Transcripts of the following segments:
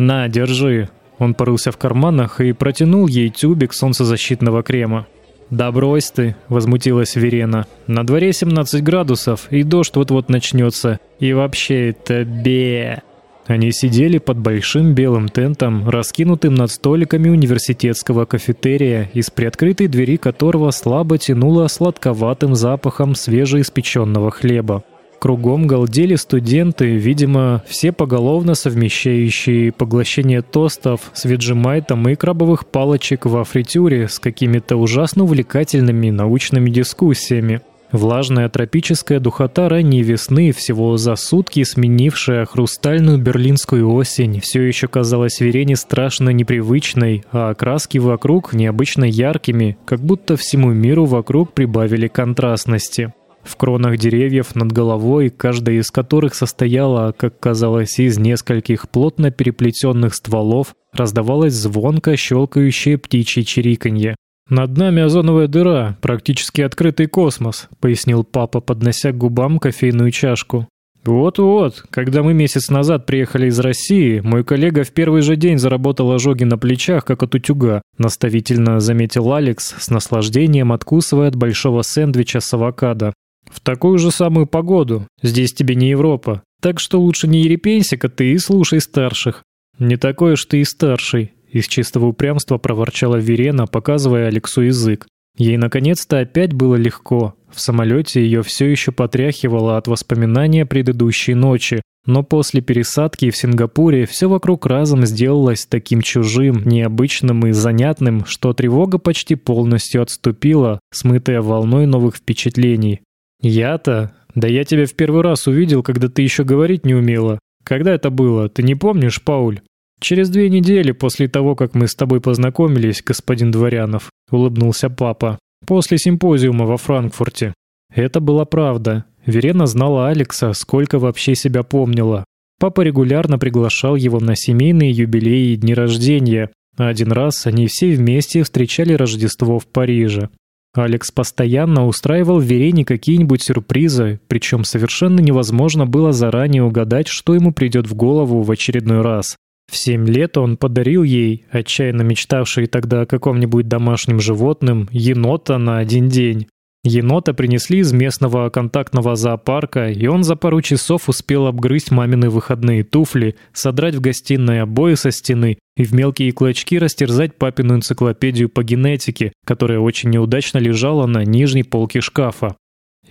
«На, держи». Он порылся в карманах и протянул ей тюбик солнцезащитного крема. «Да брось ты!» — возмутилась Верена. «На дворе 17 градусов, и дождь вот-вот начнется. И вообще это бе...» Они сидели под большим белым тентом, раскинутым над столиками университетского кафетерия, из приоткрытой двери которого слабо тянуло сладковатым запахом свежеиспеченного хлеба. Кругом галдели студенты, видимо, все поголовно совмещающие поглощение тостов с веджемайтом и крабовых палочек во фритюре с какими-то ужасно увлекательными научными дискуссиями. Влажная тропическая духота ранней весны, всего за сутки сменившая хрустальную берлинскую осень, все еще казалась Верене страшно непривычной, а краски вокруг необычно яркими, как будто всему миру вокруг прибавили контрастности. В кронах деревьев над головой, каждая из которых состояла, как казалось, из нескольких плотно переплетенных стволов, раздавалось звонко щелкающее птичье чириканье. «Над нами озоновая дыра, практически открытый космос», — пояснил папа, поднося к губам кофейную чашку. «Вот-вот, когда мы месяц назад приехали из России, мой коллега в первый же день заработал ожоги на плечах, как от утюга», наставительно заметил Алекс, с наслаждением откусывая от большого сэндвича с авокадо. В такую же самую погоду. Здесь тебе не Европа. Так что лучше не ерепенься-ка ты и слушай старших. Не такой уж ты и старший. Из чистого упрямства проворчала Верена, показывая Алексу язык. Ей наконец-то опять было легко. В самолете ее все еще потряхивало от воспоминания предыдущей ночи, но после пересадки в Сингапуре все вокруг разом сделалось таким чужим, необычным и занятным, что тревога почти полностью отступила, смытая волной новых впечатлений. «Я-то? Да я тебя в первый раз увидел, когда ты еще говорить не умела. Когда это было? Ты не помнишь, Пауль?» «Через две недели после того, как мы с тобой познакомились, господин Дворянов», — улыбнулся папа. «После симпозиума во Франкфурте». Это была правда. Верена знала Алекса, сколько вообще себя помнила. Папа регулярно приглашал его на семейные юбилеи и дни рождения, один раз они все вместе встречали Рождество в Париже. Алекс постоянно устраивал Верене какие-нибудь сюрпризы, причем совершенно невозможно было заранее угадать, что ему придет в голову в очередной раз. В семь лет он подарил ей, отчаянно мечтавшей тогда о каком-нибудь домашнем животном, енота на один день. Енота принесли из местного контактного зоопарка, и он за пару часов успел обгрызть мамины выходные туфли, содрать в гостиной обои со стены и в мелкие клочки растерзать папину энциклопедию по генетике, которая очень неудачно лежала на нижней полке шкафа.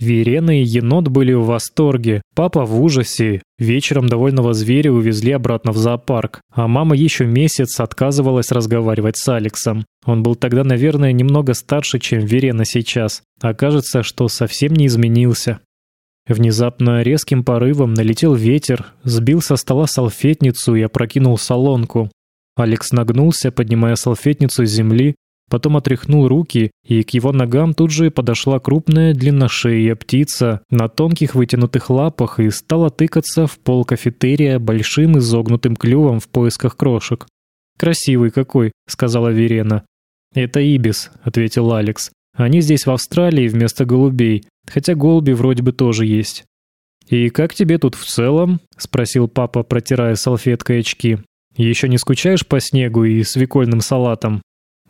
Верена и енот были в восторге, папа в ужасе. Вечером довольного зверя увезли обратно в зоопарк, а мама еще месяц отказывалась разговаривать с Алексом. Он был тогда, наверное, немного старше, чем Верена сейчас, а кажется, что совсем не изменился. Внезапно резким порывом налетел ветер, сбил со стола салфетницу и опрокинул солонку. Алекс нагнулся, поднимая салфетницу с земли, потом отряхнул руки, и к его ногам тут же подошла крупная длинношея птица на тонких вытянутых лапах и стала тыкаться в пол кафетерия большим изогнутым клювом в поисках крошек. «Красивый какой», — сказала Верена. «Это ибис», — ответил Алекс. «Они здесь в Австралии вместо голубей, хотя голуби вроде бы тоже есть». «И как тебе тут в целом?» — спросил папа, протирая салфеткой очки. «Еще не скучаешь по снегу и свекольным салатам?»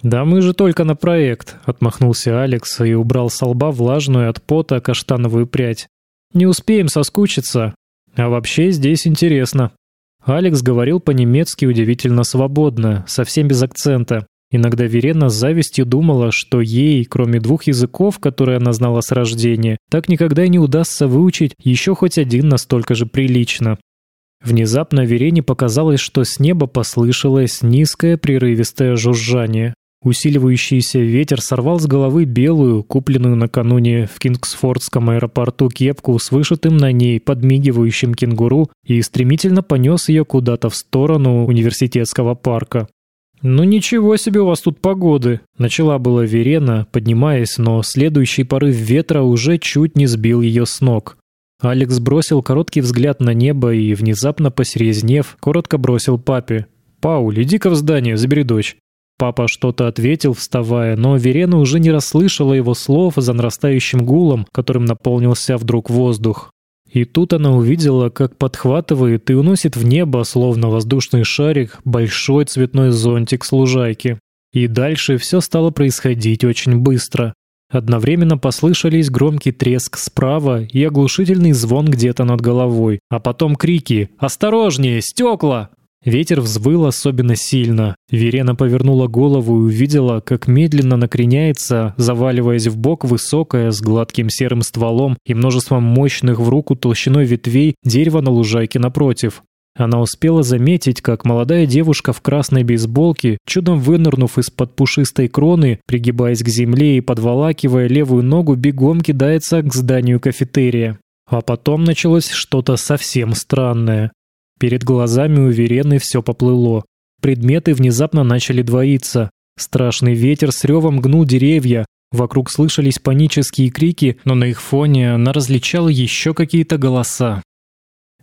«Да мы же только на проект», — отмахнулся Алекс и убрал с лба влажную от пота каштановую прядь. «Не успеем соскучиться. А вообще здесь интересно». Алекс говорил по-немецки удивительно свободно, совсем без акцента. Иногда Верена с завистью думала, что ей, кроме двух языков, которые она знала с рождения, так никогда и не удастся выучить еще хоть один настолько же прилично. Внезапно Верене показалось, что с неба послышалось низкое прерывистое жужжание. Усиливающийся ветер сорвал с головы белую, купленную накануне в Кингсфордском аэропорту кепку с вышитым на ней подмигивающим кенгуру и стремительно понес ее куда-то в сторону университетского парка. «Ну ничего себе у вас тут погоды!» Начала была Верена, поднимаясь, но следующий порыв ветра уже чуть не сбил ее с ног. Алекс бросил короткий взгляд на небо и, внезапно посерезнев, коротко бросил папе. «Пауль, иди-ка в здание, забери дочь». Папа что-то ответил, вставая, но Верена уже не расслышала его слов за нарастающим гулом, которым наполнился вдруг воздух. И тут она увидела, как подхватывает и уносит в небо, словно воздушный шарик, большой цветной зонтик с лужайки. И дальше все стало происходить очень быстро. Одновременно послышались громкий треск справа и оглушительный звон где-то над головой, а потом крики «Осторожнее! Стекла!» Ветер взвыл особенно сильно. Верена повернула голову и увидела, как медленно накреняется, заваливаясь в бок высокое с гладким серым стволом и множеством мощных в руку толщиной ветвей дерева на лужайке напротив. Она успела заметить, как молодая девушка в красной бейсболке, чудом вынырнув из-под пушистой кроны, пригибаясь к земле и подволакивая левую ногу, бегом кидается к зданию кафетерия. А потом началось что-то совсем странное. Перед глазами у Верены все поплыло. Предметы внезапно начали двоиться. Страшный ветер с ревом гнул деревья. Вокруг слышались панические крики, но на их фоне она различала еще какие-то голоса.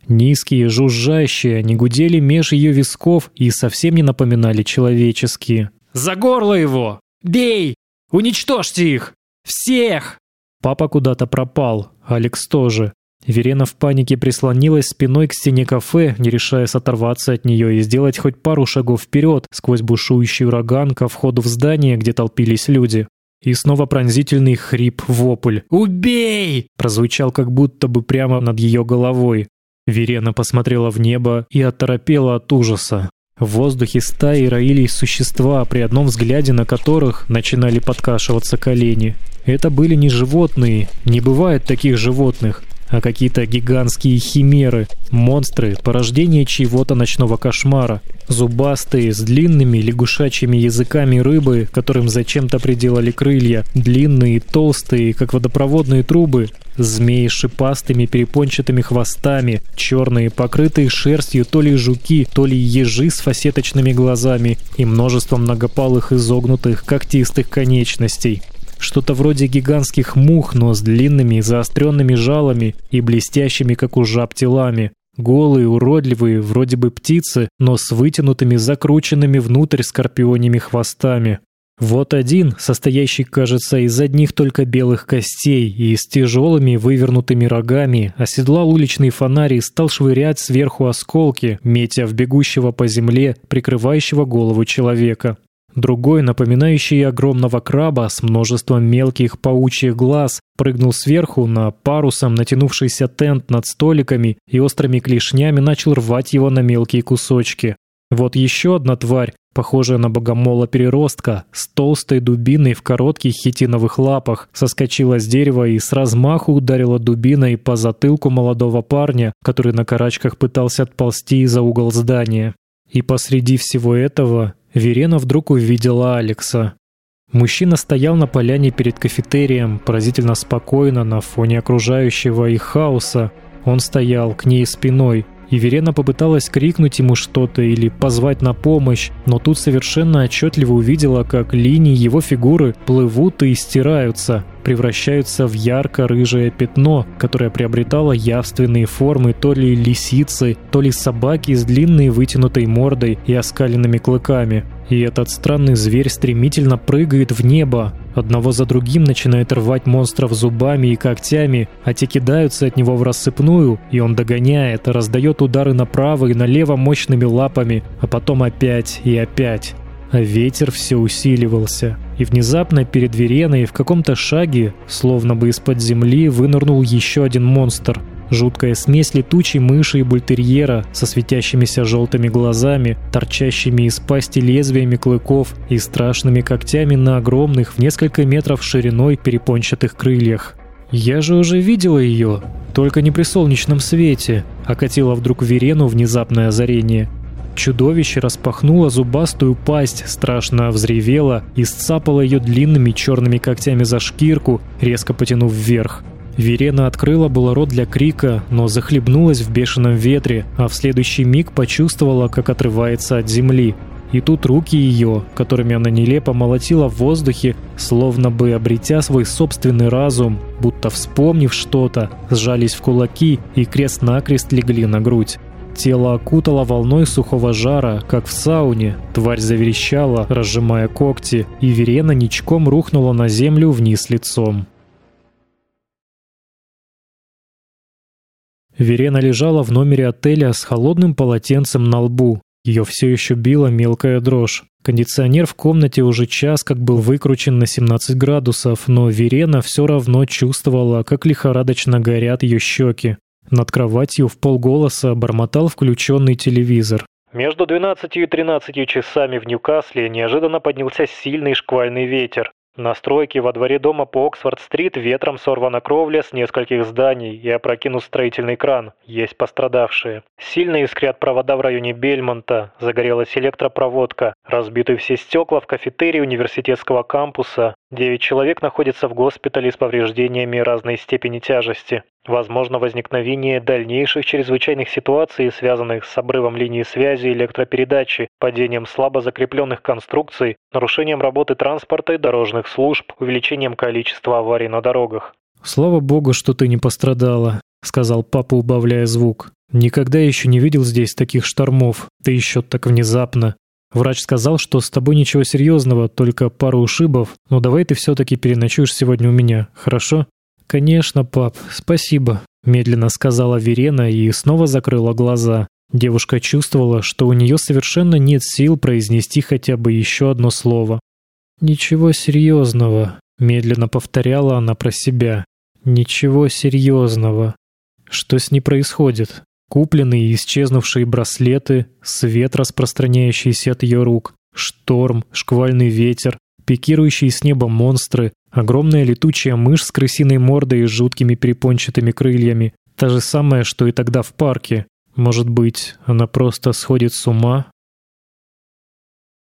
Низкие, жужжащие, они гудели меж ее висков и совсем не напоминали человеческие. «За горло его! Бей! Уничтожьте их! Всех!» Папа куда-то пропал, Алекс тоже. Верена в панике прислонилась спиной к стене кафе, не решаясь оторваться от нее и сделать хоть пару шагов вперед сквозь бушующий ураган ко входу в здание, где толпились люди. И снова пронзительный хрип-вопль. «Убей!» прозвучал как будто бы прямо над ее головой. Верена посмотрела в небо и оторопела от ужаса. В воздухе стаи роились существа, при одном взгляде на которых начинали подкашиваться колени. Это были не животные, не бывает таких животных какие-то гигантские химеры, монстры, порождение чьего-то ночного кошмара. Зубастые, с длинными лягушачьими языками рыбы, которым зачем-то приделали крылья, длинные, толстые, как водопроводные трубы, змеи с шипастыми перепончатыми хвостами, черные, покрытые шерстью то ли жуки, то ли ежи с фасеточными глазами и множеством многопалых изогнутых когтистых конечностей. Что-то вроде гигантских мух, но с длинными заостренными жалами и блестящими, как у жаб, телами. Голые, уродливые, вроде бы птицы, но с вытянутыми, закрученными внутрь скорпионями хвостами. Вот один, состоящий, кажется, из одних только белых костей и с тяжелыми вывернутыми рогами, оседлал уличный фонарь и стал швырять сверху осколки, метя в бегущего по земле, прикрывающего голову человека. Другой, напоминающий огромного краба с множеством мелких паучьих глаз, прыгнул сверху на парусом натянувшийся тент над столиками и острыми клешнями начал рвать его на мелкие кусочки. Вот еще одна тварь, похожая на богомола-переростка, с толстой дубиной в коротких хитиновых лапах, соскочила с дерева и с размаху ударила дубиной по затылку молодого парня, который на карачках пытался отползти за угол здания. И посреди всего этого Верена вдруг увидела Алекса. Мужчина стоял на поляне перед кафетерием, поразительно спокойно на фоне окружающего их хаоса. Он стоял к ней спиной, и Верена попыталась крикнуть ему что-то или позвать на помощь, но тут совершенно отчетливо увидела, как линии его фигуры плывут и стираются, превращаются в ярко-рыжее пятно, которое приобретало явственные формы то ли лисицы, то ли собаки с длинной вытянутой мордой и оскаленными клыками. И этот странный зверь стремительно прыгает в небо, одного за другим начинает рвать монстров зубами и когтями, а те кидаются от него в рассыпную, и он догоняет, раздает удары направо и налево мощными лапами, а потом опять и опять. А ветер все усиливался, и внезапно перед Вереной в каком-то шаге, словно бы из-под земли, вынырнул еще один монстр — Жуткая смесь летучей мыши и бультерьера со светящимися желтыми глазами, торчащими из пасти лезвиями клыков и страшными когтями на огромных в несколько метров шириной перепончатых крыльях. «Я же уже видела ее, только не при солнечном свете», — окатило вдруг Верену внезапное озарение. Чудовище распахнуло зубастую пасть, страшно взревело и сцапало ее длинными черными когтями за шкирку, резко потянув вверх. Верена открыла было рот для крика, но захлебнулась в бешеном ветре, а в следующий миг почувствовала, как отрывается от земли. И тут руки ее, которыми она нелепо молотила в воздухе, словно бы обретя свой собственный разум, будто вспомнив что-то, сжались в кулаки и крест-накрест легли на грудь. Тело окутало волной сухого жара, как в сауне. Тварь заверещала, разжимая когти, и Верена ничком рухнула на землю вниз лицом. Верена лежала в номере отеля с холодным полотенцем на лбу. Ее все еще била мелкая дрожь. Кондиционер в комнате уже час как был выкручен на 17 градусов, но Верена все равно чувствовала, как лихорадочно горят ее щеки. Над кроватью в полголоса бормотал включенный телевизор. Между 12 и 13 часами в Ньюкасле неожиданно поднялся сильный шквальный ветер. На стройке во дворе дома по Оксфорд-стрит ветром сорвана кровля с нескольких зданий и опрокинут строительный кран. Есть пострадавшие. Сильно искрят провода в районе Бельмонта, загорелась электропроводка, разбиты все стекла в кафетерии университетского кампуса. Девять человек находятся в госпитале с повреждениями разной степени тяжести. Возможно возникновение дальнейших чрезвычайных ситуаций, связанных с обрывом линии связи электропередачи, падением слабо закрепленных конструкций, нарушением работы транспорта и дорожных служб, увеличением количества аварий на дорогах. «Слава богу, что ты не пострадала», — сказал папа, убавляя звук. «Никогда еще не видел здесь таких штормов, ты еще так внезапно. Врач сказал, что с тобой ничего серьезного, только пару ушибов, но давай ты все-таки переночуешь сегодня у меня, хорошо?» «Конечно, пап, спасибо», — медленно сказала Верена и снова закрыла глаза. Девушка чувствовала, что у нее совершенно нет сил произнести хотя бы еще одно слово. «Ничего серьезного», — медленно повторяла она про себя. «Ничего серьезного». Что с ней происходит? Купленные и исчезнувшие браслеты, свет, распространяющийся от ее рук, шторм, шквальный ветер, пикирующие с неба монстры, огромная летучая мышь с крысиной мордой и жуткими перепончатыми крыльями. Та же самая, что и тогда в парке. Может быть, она просто сходит с ума?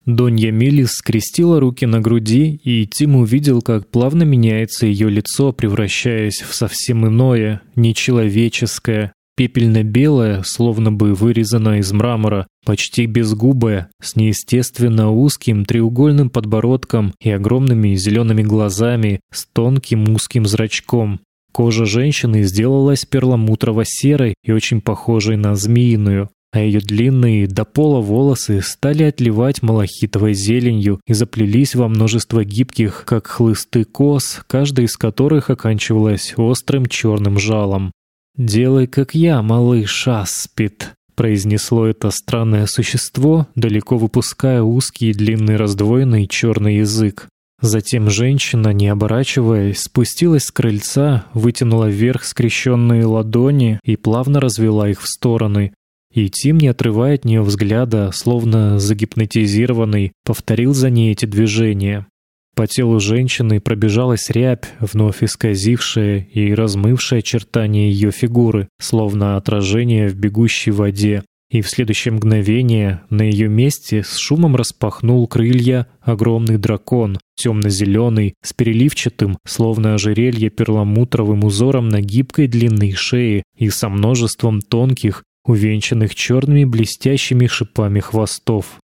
Донья Милис скрестила руки на груди, и Тим увидел, как плавно меняется ее лицо, превращаясь в совсем иное, нечеловеческое, Пепельно-белая, словно бы вырезана из мрамора, почти безгубая, с неестественно узким треугольным подбородком и огромными зелеными глазами, с тонким узким зрачком. Кожа женщины сделалась перламутрово-серой и очень похожей на змеиную, а ее длинные до пола волосы стали отливать малахитовой зеленью и заплелись во множество гибких, как хлысты кос, каждая из которых оканчивалась острым черным жалом. «Делай, как я, малыш Аспид», — произнесло это странное существо, далеко выпуская узкий длинный раздвоенный черный язык. Затем женщина, не оборачиваясь, спустилась с крыльца, вытянула вверх скрещенные ладони и плавно развела их в стороны. И Тим, не отрывая от нее взгляда, словно загипнотизированный, повторил за ней эти движения. По телу женщины пробежалась рябь, вновь исказившая и размывшая очертания ее фигуры, словно отражение в бегущей воде. И в следующее мгновение на ее месте с шумом распахнул крылья огромный дракон, темно-зеленый, с переливчатым, словно ожерелье перламутровым узором на гибкой длинной шее и со множеством тонких, увенчанных черными блестящими шипами хвостов.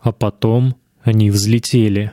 А потом они взлетели.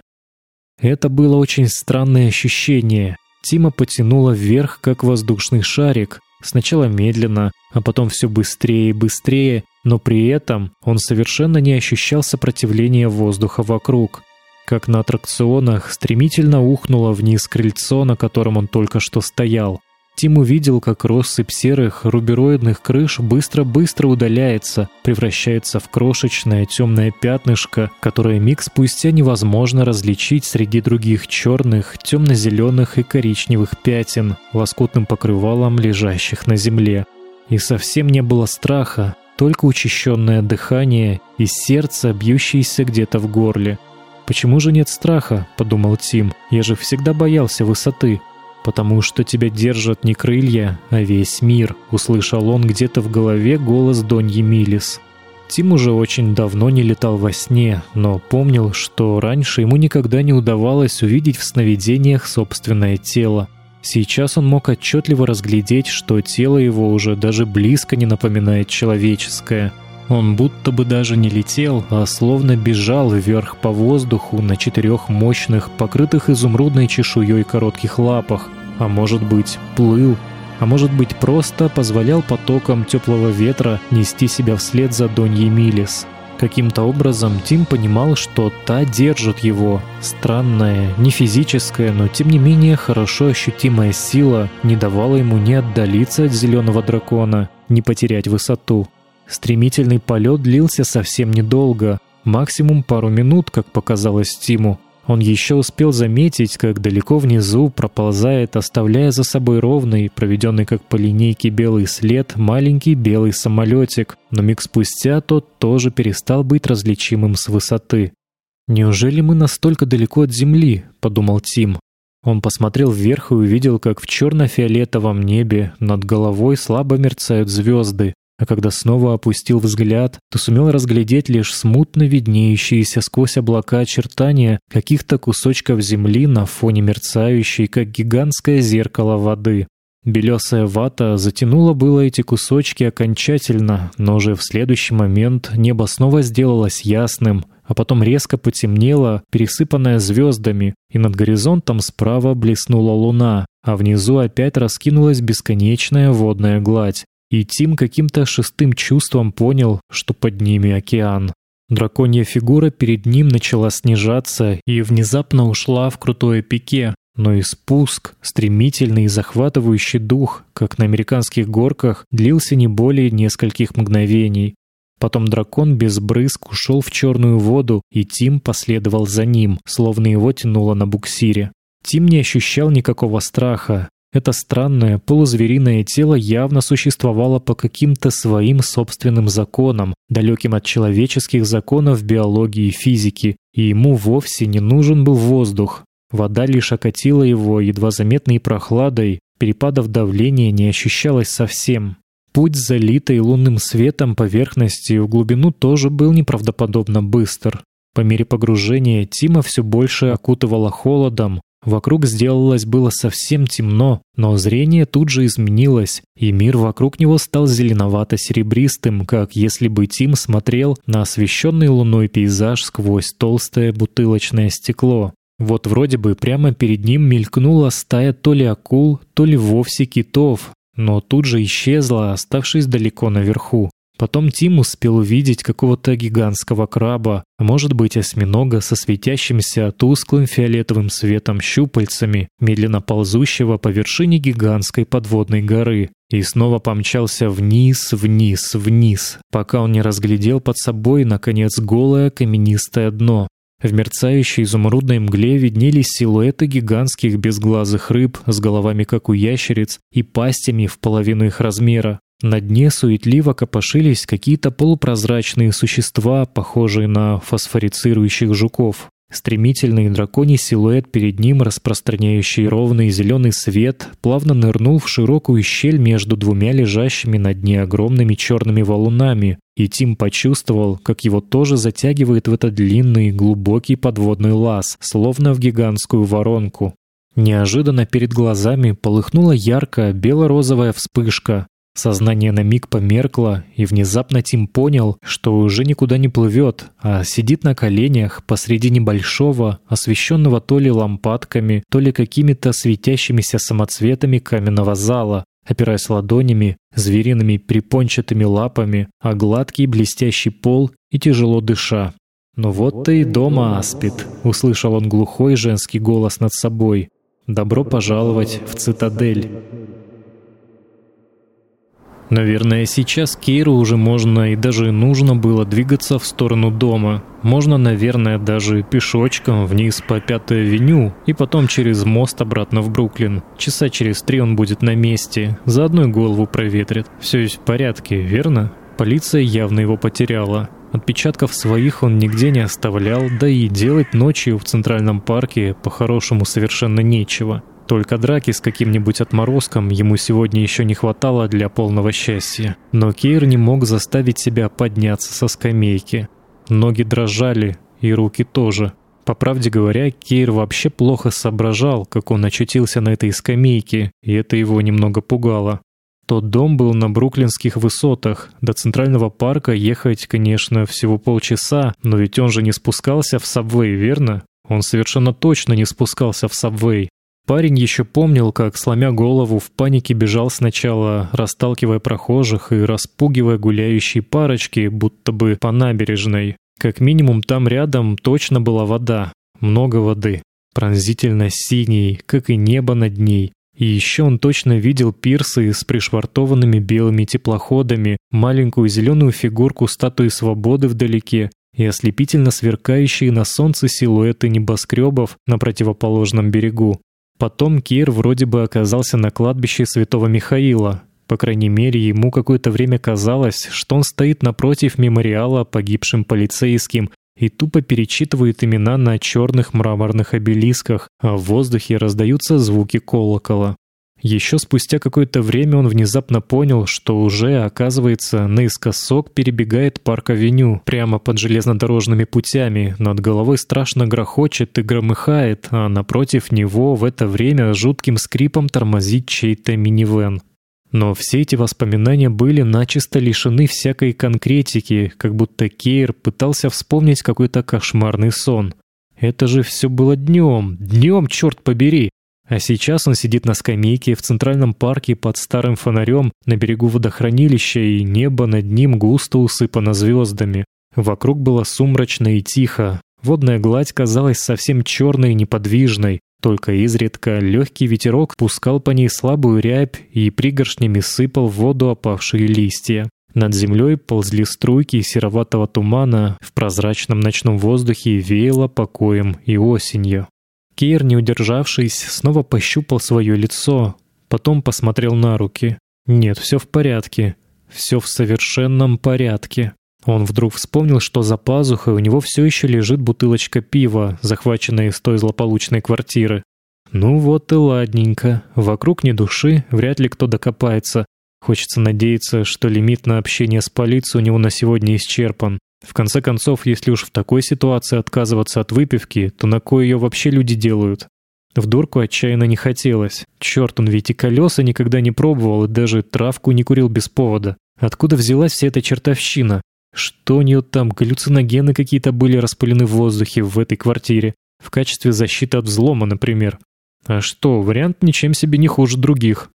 Это было очень странное ощущение. Тима потянула вверх, как воздушный шарик, сначала медленно, а потом все быстрее и быстрее, но при этом он совершенно не ощущал сопротивления воздуха вокруг. Как на аттракционах стремительно ухнуло вниз крыльцо, на котором он только что стоял. Тим увидел, как россыпь серых рубероидных крыш быстро-быстро удаляется, превращается в крошечное темное пятнышко, которое миг спустя невозможно различить среди других черных, темно-зеленых и коричневых пятен, лоскутным покрывалом лежащих на земле. И совсем не было страха, только учащенное дыхание и сердце, бьющееся где-то в горле. «Почему же нет страха?» — подумал Тим. «Я же всегда боялся высоты» потому что тебя держат не крылья, а весь мир», — услышал он где-то в голове голос Доньи Милис. Тим уже очень давно не летал во сне, но помнил, что раньше ему никогда не удавалось увидеть в сновидениях собственное тело. Сейчас он мог отчетливо разглядеть, что тело его уже даже близко не напоминает человеческое. Он будто бы даже не летел, а словно бежал вверх по воздуху на четырех мощных, покрытых изумрудной чешуей коротких лапах, а может быть, плыл, а может быть, просто позволял потокам теплого ветра нести себя вслед за Доньей Милис. Каким-то образом Тим понимал, что та держит его. Странная, не физическая, но тем не менее хорошо ощутимая сила не давала ему ни отдалиться от зеленого дракона, не потерять высоту. Стремительный полет длился совсем недолго, максимум пару минут, как показалось Тиму. Он еще успел заметить, как далеко внизу проползает, оставляя за собой ровный, проведенный как по линейке белый след, маленький белый самолетик, но миг спустя тот тоже перестал быть различимым с высоты. «Неужели мы настолько далеко от Земли?» — подумал Тим. Он посмотрел вверх и увидел, как в черно-фиолетовом небе над головой слабо мерцают звезды, а когда снова опустил взгляд, то сумел разглядеть лишь смутно виднеющиеся сквозь облака очертания каких-то кусочков земли на фоне мерцающей, как гигантское зеркало воды. Белесая вата затянула было эти кусочки окончательно, но уже в следующий момент небо снова сделалось ясным, а потом резко потемнело, пересыпанное звездами, и над горизонтом справа блеснула луна, а внизу опять раскинулась бесконечная водная гладь. И Тим каким-то шестым чувством понял, что под ними океан. Драконья фигура перед ним начала снижаться и внезапно ушла в крутое пике, но и спуск, стремительный и захватывающий дух, как на американских горках, длился не более нескольких мгновений. Потом дракон без брызг ушел в черную воду, и Тим последовал за ним, словно его тянуло на буксире. Тим не ощущал никакого страха. Это странное, полузвериное тело явно существовало по каким-то своим собственным законам, далеким от человеческих законов биологии и физики, и ему вовсе не нужен был воздух. Вода лишь окатила его едва заметной прохладой, перепадов давления не ощущалось совсем. Путь, залитый лунным светом поверхности в глубину тоже был неправдоподобно быстр. По мере погружения Тима все больше окутывало холодом, Вокруг сделалось было совсем темно, но зрение тут же изменилось, и мир вокруг него стал зеленовато-серебристым, как если бы Тим смотрел на освещенный луной пейзаж сквозь толстое бутылочное стекло. Вот вроде бы прямо перед ним мелькнула стая то ли акул, то ли вовсе китов, но тут же исчезла, оставшись далеко наверху. Потом Тим успел увидеть какого-то гигантского краба, а может быть осьминога со светящимся тусклым фиолетовым светом щупальцами, медленно ползущего по вершине гигантской подводной горы, и снова помчался вниз, вниз, вниз, пока он не разглядел под собой, наконец, голое каменистое дно. В мерцающей изумрудной мгле виднелись силуэты гигантских безглазых рыб с головами как у ящериц и пастями в половину их размера. На дне суетливо копошились какие-то полупрозрачные существа, похожие на фосфорицирующих жуков. Стремительный драконий силуэт перед ним, распространяющий ровный зеленый свет, плавно нырнул в широкую щель между двумя лежащими на дне огромными черными валунами, и Тим почувствовал, как его тоже затягивает в этот длинный, глубокий подводный лаз, словно в гигантскую воронку. Неожиданно перед глазами полыхнула яркая бело-розовая вспышка, Сознание на миг померкло, и внезапно Тим понял, что уже никуда не плывет, а сидит на коленях посреди небольшого, освещенного то ли лампадками, то ли какими-то светящимися самоцветами каменного зала, опираясь ладонями, звериными припончатыми лапами, а гладкий блестящий пол и тяжело дыша. «Ну вот ты и дома, Аспид», — услышал он глухой женский голос над собой. «Добро пожаловать в цитадель». Наверное, сейчас Кейру уже можно и даже нужно было двигаться в сторону дома. Можно, наверное, даже пешочком вниз по Пятой авеню и потом через мост обратно в Бруклин. Часа через три он будет на месте, заодно и голову проветрит. Все есть в порядке, верно? Полиция явно его потеряла. Отпечатков своих он нигде не оставлял, да и делать ночью в Центральном парке по-хорошему совершенно нечего. Только драки с каким-нибудь отморозком ему сегодня еще не хватало для полного счастья. Но Кейр не мог заставить себя подняться со скамейки. Ноги дрожали, и руки тоже. По правде говоря, Кейр вообще плохо соображал, как он очутился на этой скамейке, и это его немного пугало. Тот дом был на бруклинских высотах. До Центрального парка ехать, конечно, всего полчаса, но ведь он же не спускался в сабвей, верно? Он совершенно точно не спускался в сабвей. Парень еще помнил, как, сломя голову, в панике бежал сначала, расталкивая прохожих и распугивая гуляющие парочки, будто бы по набережной. Как минимум там рядом точно была вода. Много воды. Пронзительно синей, как и небо над ней. И еще он точно видел пирсы с пришвартованными белыми теплоходами, маленькую зеленую фигурку статуи свободы вдалеке и ослепительно сверкающие на солнце силуэты небоскребов на противоположном берегу. Потом Кир вроде бы оказался на кладбище Святого Михаила. По крайней мере, ему какое-то время казалось, что он стоит напротив мемориала погибшим полицейским и тупо перечитывает имена на черных мраморных обелисках, а в воздухе раздаются звуки колокола. Еще спустя какое-то время он внезапно понял, что уже, оказывается, наискосок перебегает парк-авеню прямо под железнодорожными путями, над головой страшно грохочет и громыхает, а напротив него в это время жутким скрипом тормозит чей-то минивэн. Но все эти воспоминания были начисто лишены всякой конкретики, как будто Кейр пытался вспомнить какой-то кошмарный сон. Это же все было днем, днем, черт побери! А сейчас он сидит на скамейке в центральном парке под старым фонарем на берегу водохранилища, и небо над ним густо усыпано звездами. Вокруг было сумрачно и тихо. Водная гладь казалась совсем черной и неподвижной, только изредка легкий ветерок пускал по ней слабую рябь и пригоршнями сыпал в воду опавшие листья. Над землей ползли струйки сероватого тумана, в прозрачном ночном воздухе веяло покоем и осенью. Кейр, не удержавшись, снова пощупал свое лицо, потом посмотрел на руки. Нет, все в порядке. Все в совершенном порядке. Он вдруг вспомнил, что за пазухой у него все еще лежит бутылочка пива, захваченная из той злополучной квартиры. Ну вот и ладненько. Вокруг ни души, вряд ли кто докопается. Хочется надеяться, что лимит на общение с полицией у него на сегодня исчерпан. В конце концов, если уж в такой ситуации отказываться от выпивки, то на кое ее вообще люди делают? В дурку отчаянно не хотелось. Черт, он ведь и колеса никогда не пробовал, и даже травку не курил без повода. Откуда взялась вся эта чертовщина? Что у нее там, галлюциногены какие-то были распылены в воздухе в этой квартире? В качестве защиты от взлома, например. А что, вариант ничем себе не хуже других.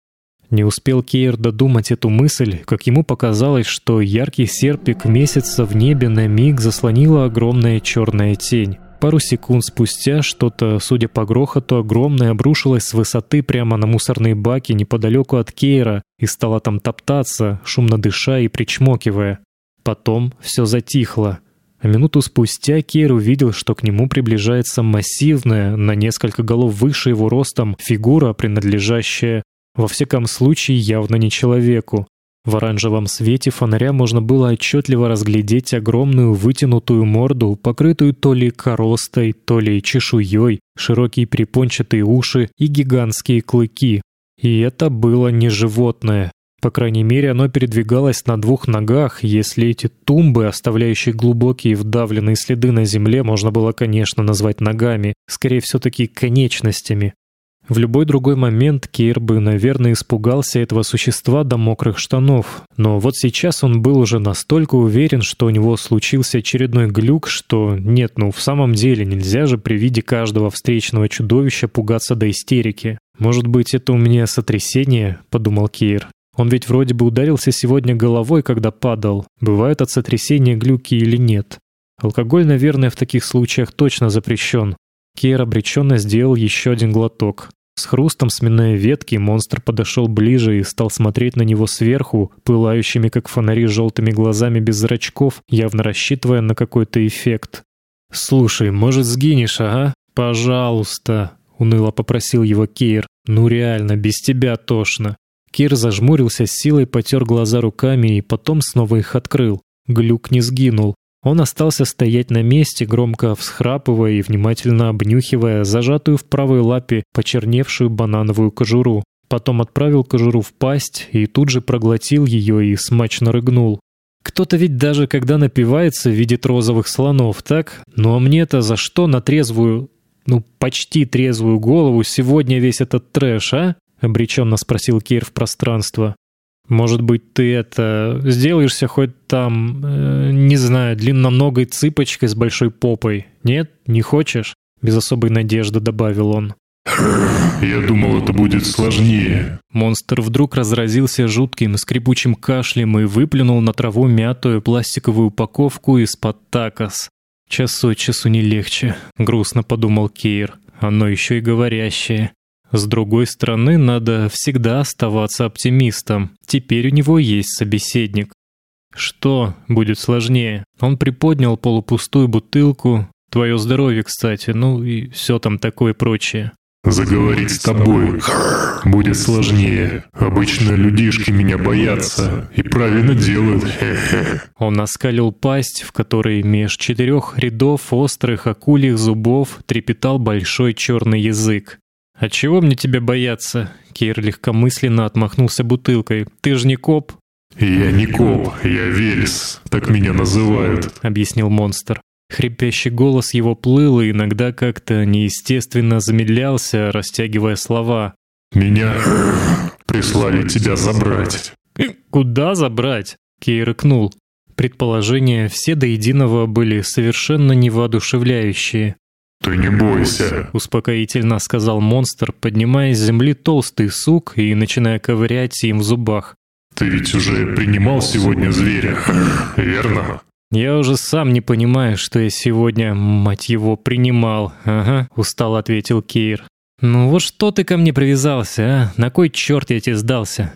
Не успел Кейр додумать эту мысль, как ему показалось, что яркий серпик месяца в небе на миг заслонила огромная черная тень. Пару секунд спустя что-то, судя по грохоту, огромное обрушилось с высоты прямо на мусорные баки неподалеку от Кейра и стало там топтаться, шумно дыша и причмокивая. Потом все затихло. А минуту спустя Кейр увидел, что к нему приближается массивная, на несколько голов выше его ростом, фигура, принадлежащая, во всяком случае, явно не человеку. В оранжевом свете фонаря можно было отчетливо разглядеть огромную вытянутую морду, покрытую то ли коростой, то ли чешуей, широкие припончатые уши и гигантские клыки. И это было не животное. По крайней мере, оно передвигалось на двух ногах, если эти тумбы, оставляющие глубокие вдавленные следы на земле, можно было, конечно, назвать ногами, скорее все-таки конечностями. В любой другой момент Кейр бы, наверное, испугался этого существа до мокрых штанов, но вот сейчас он был уже настолько уверен, что у него случился очередной глюк, что нет, ну в самом деле нельзя же при виде каждого встречного чудовища пугаться до истерики. «Может быть, это у меня сотрясение?» — подумал Кейр. Он ведь вроде бы ударился сегодня головой, когда падал. Бывают от сотрясения глюки или нет. Алкоголь, наверное, в таких случаях точно запрещен. Кейр обреченно сделал еще один глоток. С хрустом сминая ветки, монстр подошел ближе и стал смотреть на него сверху, пылающими как фонари желтыми глазами без зрачков, явно рассчитывая на какой-то эффект. «Слушай, может, сгинешь, ага? Пожалуйста!» — уныло попросил его Кейр. «Ну реально, без тебя тошно. Кир зажмурился с силой, потер глаза руками и потом снова их открыл. Глюк не сгинул. Он остался стоять на месте, громко всхрапывая и внимательно обнюхивая зажатую в правой лапе почерневшую банановую кожуру. Потом отправил кожуру в пасть и тут же проглотил ее и смачно рыгнул. Кто-то ведь даже когда напивается, видит розовых слонов, так? Ну а мне-то за что на трезвую, ну почти трезвую голову сегодня весь этот трэш, а? — обреченно спросил Кир в пространство. «Может быть, ты это... сделаешься хоть там, э, не знаю, длинноногой цыпочкой с большой попой? Нет? Не хочешь?» Без особой надежды добавил он. «Я думал, это будет сложнее». Монстр вдруг разразился жутким скрипучим кашлем и выплюнул на траву мятую пластиковую упаковку из-под такос. «Час от часу не легче», — грустно подумал Кейр. «Оно еще и говорящее». С другой стороны, надо всегда оставаться оптимистом. Теперь у него есть собеседник. Что будет сложнее? Он приподнял полупустую бутылку. Твое здоровье, кстати, ну и все там такое прочее. Заговорить с тобой будет сложнее. Обычно людишки меня боятся и правильно делают. Он оскалил пасть, в которой меж четырех рядов острых акульих зубов трепетал большой черный язык. «А чего мне тебя бояться?» Кейр легкомысленно отмахнулся бутылкой. «Ты ж не коп». «Я не коп, я Велес, так меня называют», — объяснил монстр. Хрипящий голос его плыл и иногда как-то неестественно замедлялся, растягивая слова. «Меня прислали тебя забрать». «Куда забрать?» — Кей рыкнул. Предположения все до единого были совершенно невоодушевляющие. «Ты не бойся», — успокоительно сказал монстр, поднимая с земли толстый сук и начиная ковырять им в зубах. «Ты ведь уже принимал сегодня зверя, верно?» «Я уже сам не понимаю, что я сегодня, мать его, принимал. Ага», — устало ответил Кейр. «Ну вот что ты ко мне привязался, а? На кой черт я тебе сдался?»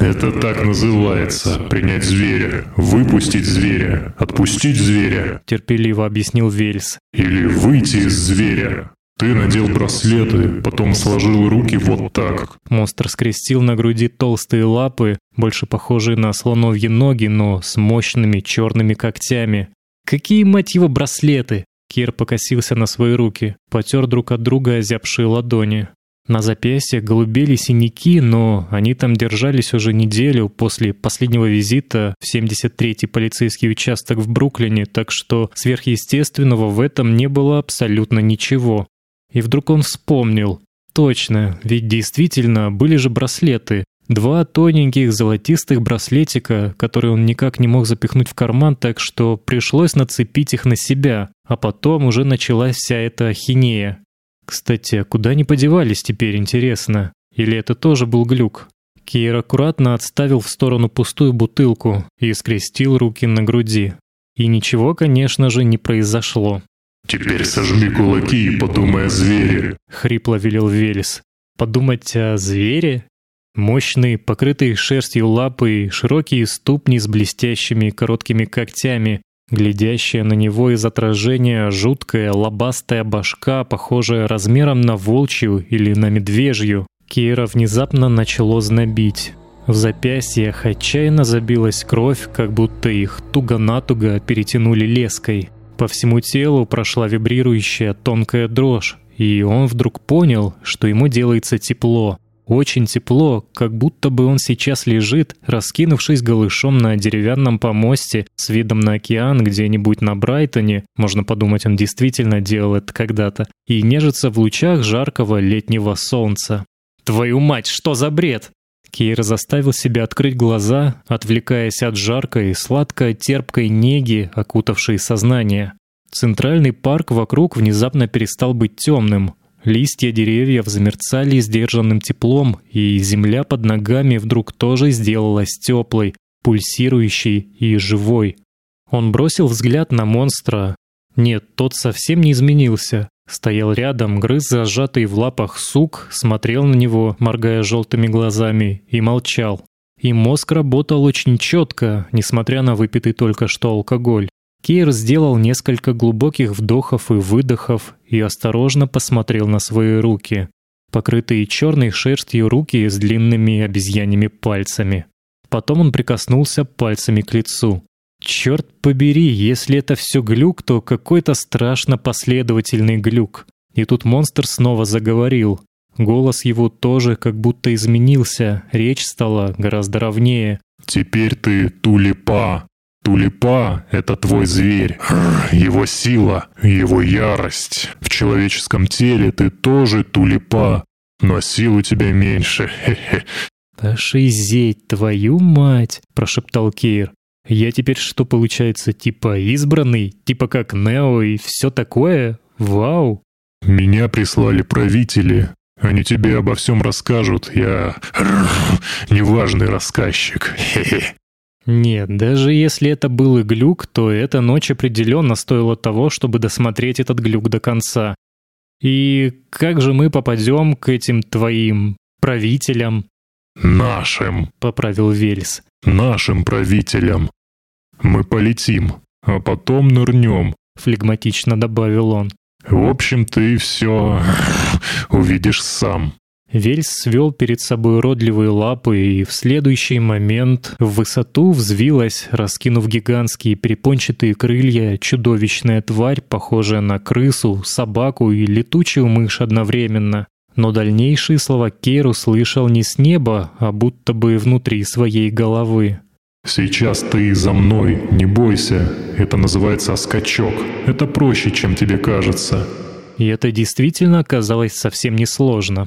Это так называется – принять зверя, выпустить зверя, отпустить зверя. Терпеливо объяснил Вельс. Или выйти из зверя. Ты надел браслеты, потом сложил руки вот так. Монстр скрестил на груди толстые лапы, больше похожие на слоновьи ноги, но с мощными черными когтями. Какие, мать его, браслеты? Кир покосился на свои руки, потер друг от друга озябшие ладони. На запястьях голубели синяки, но они там держались уже неделю после последнего визита в 73-й полицейский участок в Бруклине, так что сверхъестественного в этом не было абсолютно ничего. И вдруг он вспомнил. Точно, ведь действительно были же браслеты. Два тоненьких золотистых браслетика, которые он никак не мог запихнуть в карман, так что пришлось нацепить их на себя. А потом уже началась вся эта ахинея. Кстати, а куда они подевались теперь, интересно? Или это тоже был глюк? Кейр аккуратно отставил в сторону пустую бутылку и скрестил руки на груди. И ничего, конечно же, не произошло. «Теперь сожми кулаки и подумай о звере», — хрипло велел Велес. «Подумать о звере?» Мощные, покрытые шерстью лапы и широкие ступни с блестящими короткими когтями, Глядящая на него из отражения жуткая лобастая башка, похожая размером на волчью или на медвежью. Кира внезапно начало знобить. В запястьях отчаянно забилась кровь, как будто их туго-натуго перетянули леской. По всему телу прошла вибрирующая тонкая дрожь, и он вдруг понял, что ему делается тепло. Очень тепло, как будто бы он сейчас лежит, раскинувшись голышом на деревянном помосте с видом на океан где-нибудь на Брайтоне, можно подумать, он действительно делал это когда-то, и нежится в лучах жаркого летнего солнца. «Твою мать, что за бред?» Кейр заставил себя открыть глаза, отвлекаясь от жаркой, сладко-терпкой неги, окутавшей сознание. Центральный парк вокруг внезапно перестал быть темным, Листья деревьев замерцали сдержанным теплом, и земля под ногами вдруг тоже сделалась теплой, пульсирующей и живой. Он бросил взгляд на монстра. Нет, тот совсем не изменился. Стоял рядом, грыз зажатый в лапах сук, смотрел на него, моргая желтыми глазами, и молчал. И мозг работал очень четко, несмотря на выпитый только что алкоголь. Кейр сделал несколько глубоких вдохов и выдохов и осторожно посмотрел на свои руки, покрытые черной шерстью руки с длинными обезьяньими пальцами. Потом он прикоснулся пальцами к лицу. Черт побери, если это все глюк, то какой-то страшно последовательный глюк. И тут монстр снова заговорил. Голос его тоже как будто изменился, речь стала гораздо ровнее. «Теперь ты тулипа, Тулипа — это твой зверь, его сила, его ярость. В человеческом теле ты тоже тулипа, но сил у тебя меньше, хе-хе. «Ошизеть, твою мать!» — прошептал Кейр. «Я теперь что, получается, типа избранный? Типа как Нео и все такое? Вау!» «Меня прислали правители. Они тебе обо всем расскажут. Я неважный рассказчик. Хе-хе». Нет, даже если это был и глюк, то эта ночь определенно стоила того, чтобы досмотреть этот глюк до конца. И как же мы попадем к этим твоим правителям? Нашим, поправил Вельс. Нашим правителям. Мы полетим, а потом нырнем, флегматично добавил он. В общем, ты все увидишь сам. Вельс свел перед собой уродливые лапы, и в следующий момент в высоту взвилась, раскинув гигантские перепончатые крылья, чудовищная тварь, похожая на крысу, собаку и летучую мышь одновременно. Но дальнейшие слова Кейр услышал не с неба, а будто бы внутри своей головы. «Сейчас ты за мной, не бойся. Это называется скачок. Это проще, чем тебе кажется». И это действительно оказалось совсем несложно.